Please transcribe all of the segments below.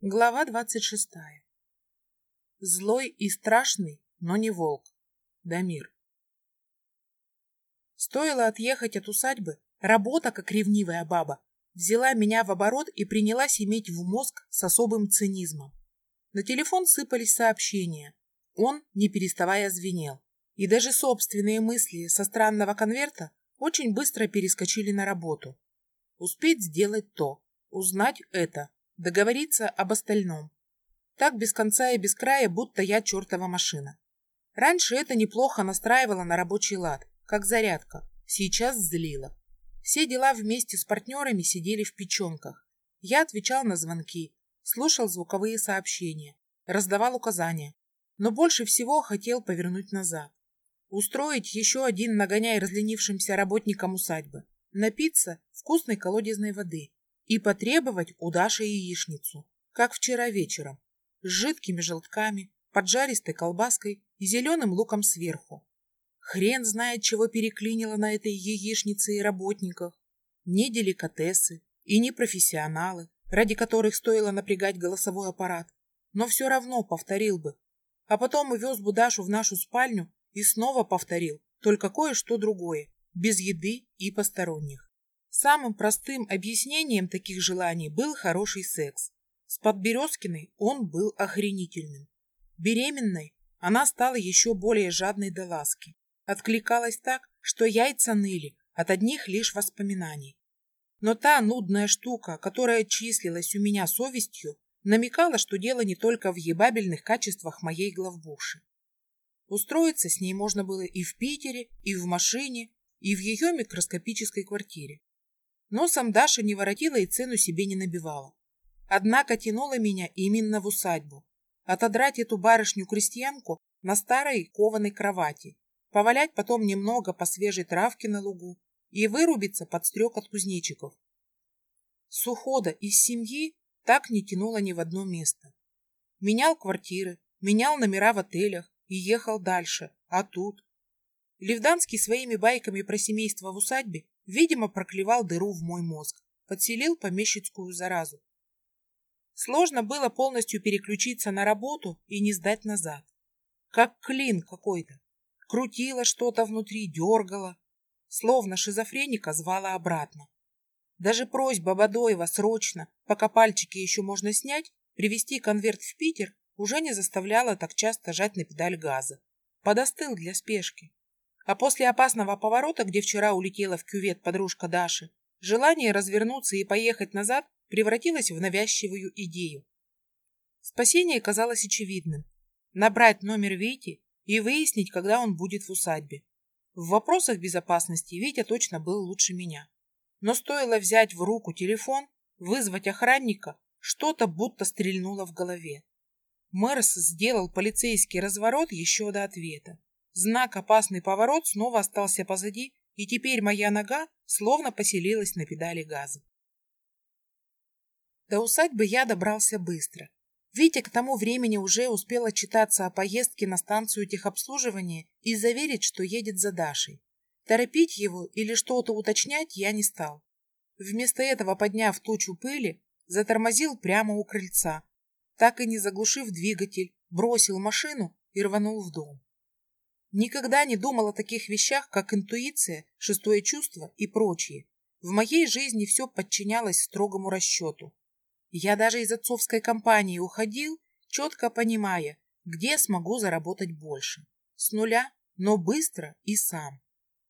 Глава двадцать шестая. Злой и страшный, но не волк. Дамир. Стоило отъехать от усадьбы, работа, как ревнивая баба, взяла меня в оборот и принялась иметь в мозг с особым цинизмом. На телефон сыпались сообщения. Он, не переставая, звенел. И даже собственные мысли со странного конверта очень быстро перескочили на работу. Успеть сделать то, узнать это, договориться об остальном. Так без конца и без края, будто я чертова машина. Раньше это неплохо настраивало на рабочий лад, как зарядка, сейчас злило. Все дела вместе с партнерами сидели в печенках. Я отвечал на звонки, слушал звуковые сообщения, раздавал указания, но больше всего хотел повернуть назад. Устроить еще один нагоняй разленившимся работникам усадьбы, напиться вкусной колодезной воды и потребовать у Даши яичницу, как вчера вечером, с жидкими желтками, поджаристой колбаской и зеленым луком сверху. Хрен знает, чего переклинило на этой яичнице и работниках. Не деликатесы и не профессионалы, ради которых стоило напрягать голосовой аппарат, но все равно повторил бы. А потом увез бы Дашу в нашу спальню и снова повторил, только кое-что другое, без еды и посторонних. Самым простым объяснением таких желаний был хороший секс. С Подберезкиной он был охренительным. Беременной она стала еще более жадной до ласки. Откликалась так, что яйца ныли от одних лишь воспоминаний. Но та нудная штука, которая числилась у меня совестью, намекала, что дело не только в ебабельных качествах моей главбухши. Устроиться с ней можно было и в Питере, и в машине, и в ее микроскопической квартире. Носом Даша не воротила и цену себе не набивала. Однако тянула меня именно в усадьбу. Отодрать эту барышню-крестьянку на старой кованой кровати, повалять потом немного по свежей травке на лугу и вырубиться под стрек от кузнечиков. С ухода из семьи так не тянуло ни в одно место. Менял квартиры, менял номера в отелях и ехал дальше, а тут... Левданский своими байками про семейство в усадьбе Видимо, проклевал дыру в мой мозг, подселил помещицкую заразу. Сложно было полностью переключиться на работу и не сдать назад. Как клин какой-то. Крутило что-то внутри, дергало. Словно шизофреника звала обратно. Даже просьба Бадоева срочно, пока пальчики еще можно снять, привезти конверт в Питер уже не заставляла так часто жать на педаль газа. Подостыл для спешки. А после опасного поворота, где вчера улетела в кювет подружка Даши, желание развернуться и поехать назад превратилось в навязчивую идею. Спасение казалось очевидным. Набрать номер Вити и выяснить, когда он будет в усадьбе. В вопросах безопасности Витя точно был лучше меня. Но стоило взять в руку телефон, вызвать охранника, что-то будто стрельнуло в голове. Мэрс сделал полицейский разворот еще до ответа. Знак «Опасный поворот» снова остался позади, и теперь моя нога словно поселилась на педали газа. До усадьбы я добрался быстро. Витя к тому времени уже успел отчитаться о поездке на станцию техобслуживания и заверить, что едет за Дашей. Торопить его или что-то уточнять я не стал. Вместо этого, подняв тучу пыли, затормозил прямо у крыльца, так и не заглушив двигатель, бросил машину и рванул в дом. Никогда не думал о таких вещах, как интуиция, шестое чувство и прочие. В моей жизни все подчинялось строгому расчету. Я даже из отцовской компании уходил, четко понимая, где смогу заработать больше. С нуля, но быстро и сам.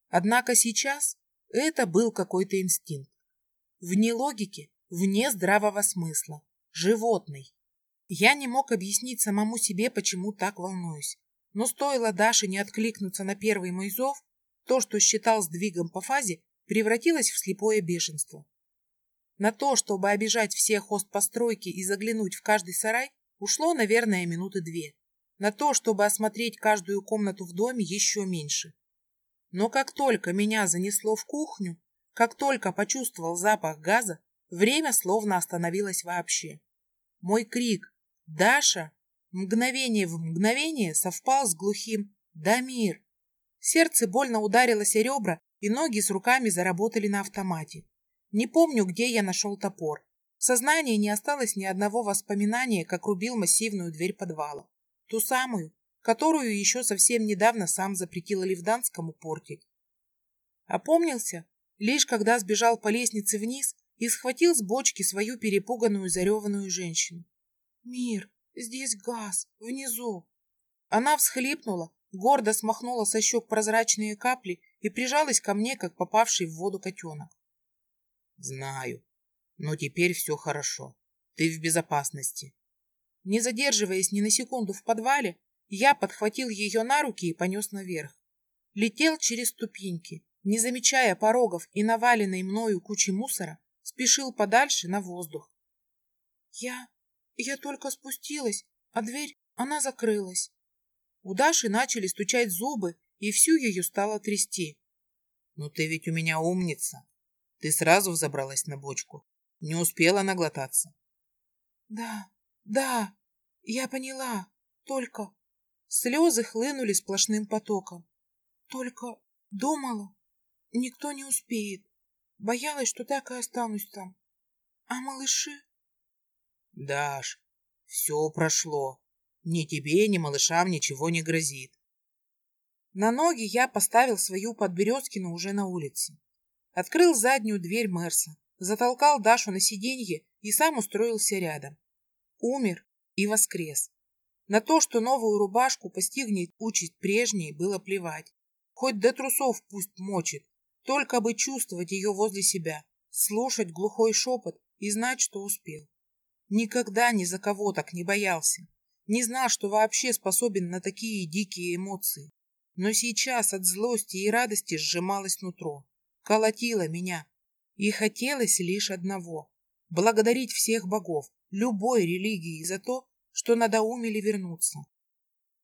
Однако сейчас это был какой-то инстинкт. Вне логики, вне здравого смысла. Животный. Я не мог объяснить самому себе, почему так волнуюсь. Но стоило Даше не откликнуться на первый мой зов, то, что считал сдвигом по фазе, превратилось в слепое бешенство. На то, чтобы обижать все хостпостройки и заглянуть в каждый сарай, ушло, наверное, минуты две. На то, чтобы осмотреть каждую комнату в доме, еще меньше. Но как только меня занесло в кухню, как только почувствовал запах газа, время словно остановилось вообще. Мой крик «Даша!» Мгновение в мгновение совпал с глухим «Дамир!». Сердце больно ударилось о ребра, и ноги с руками заработали на автомате. Не помню, где я нашел топор. В сознании не осталось ни одного воспоминания, как рубил массивную дверь подвала. Ту самую, которую еще совсем недавно сам запретил Левданскому портить. Опомнился, лишь когда сбежал по лестнице вниз и схватил с бочки свою перепуганную зареванную женщину. «Мир, здесь газ, внизу!» Она всхлипнула, гордо смахнула со щек прозрачные капли и прижалась ко мне, как попавший в воду котенок. «Знаю, но теперь все хорошо. Ты в безопасности». Не задерживаясь ни на секунду в подвале, я подхватил ее на руки и понес наверх. Летел через ступеньки, не замечая порогов и наваленной мною кучи мусора, спешил подальше на воздух. Я... я только спустилась, а дверь, она закрылась. У Даши начали стучать зубы, и всю ее стало трясти. «Ну ты ведь у меня умница. Ты сразу взобралась на бочку. Не успела наглотаться». «Да, да, я поняла. Только...» Слезы хлынули сплошным потоком. «Только думала, никто не успеет. Боялась, что так и останусь там. А малыши...» «Даш, все прошло. Ни тебе, ни малышам ничего не грозит. На ноги я поставил свою подберезкину уже на улице. Открыл заднюю дверь Мерса, затолкал Дашу на сиденье и сам устроился рядом. Умер и воскрес. На то, что новую рубашку постигнет участь прежней, было плевать. Хоть до трусов пусть мочит, только бы чувствовать ее возле себя, слушать глухой шепот и знать, что успел. Никогда ни за кого так не боялся. Не знал, что вообще способен на такие дикие эмоции. Но сейчас от злости и радости сжималось нутро. Колотило меня. И хотелось лишь одного — благодарить всех богов, любой религии за то, что надоумили вернуться.